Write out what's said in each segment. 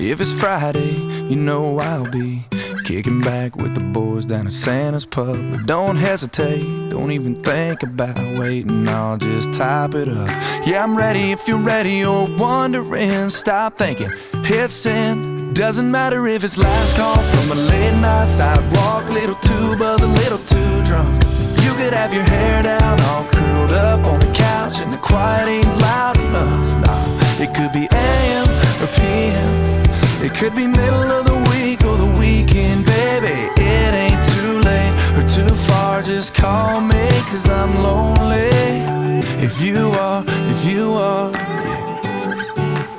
If it's Friday, you know I'll be kicking back with the boys down at Santa's pub. But don't hesitate, don't even think about waiting, I'll just type it up. Yeah, I'm ready if you're ready, you're wondering. Stop thinking, hit send. Doesn't matter if it's last call from a late night sidewalk, little too buzz, a little too drunk. You could have your hair down, all curled up on the couch, and the quiet ain't loud enough. Nah, it could be AM or. It could be middle of the week or the weekend, baby. It ain't too late or too far. Just call me, cause I'm lonely. If you are, if you are,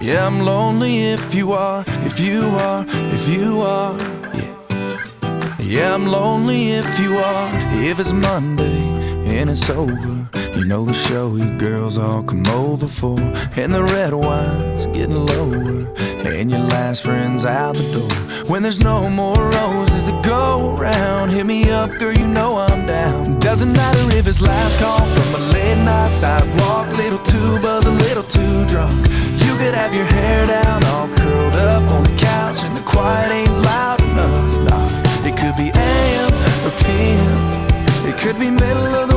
yeah. I'm lonely if you are, if you are, if you are, yeah. Yeah, I'm lonely if you are. If it's Monday and it's over, you know the show you girls all come over for. And the red wine's getting lower, and your last friend's out the door. When there's no more roses to go around, hit me up, girl, you know I'm down. Doesn't matter if it's last call from a late night sidewalk, little too buzz, a little too drunk. You could have your hair down, all curled up on the couch, and the quiet ain't loud enough. Nah, it could be AM or PM. It could be middle of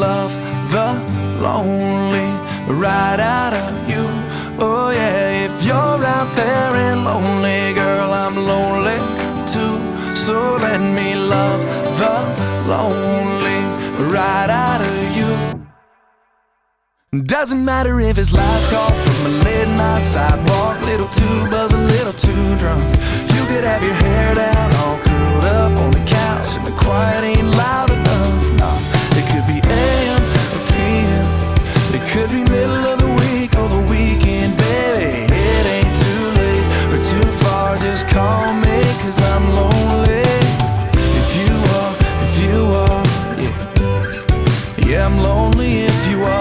love the lonely right out of you. Oh, yeah, if you're out there and lonely, girl, I'm lonely too. So let me love the lonely right out of you. Doesn't matter if it's last call from a late night sidewalk, little too buzz, a little too drunk. You could have your hair lonely if you are.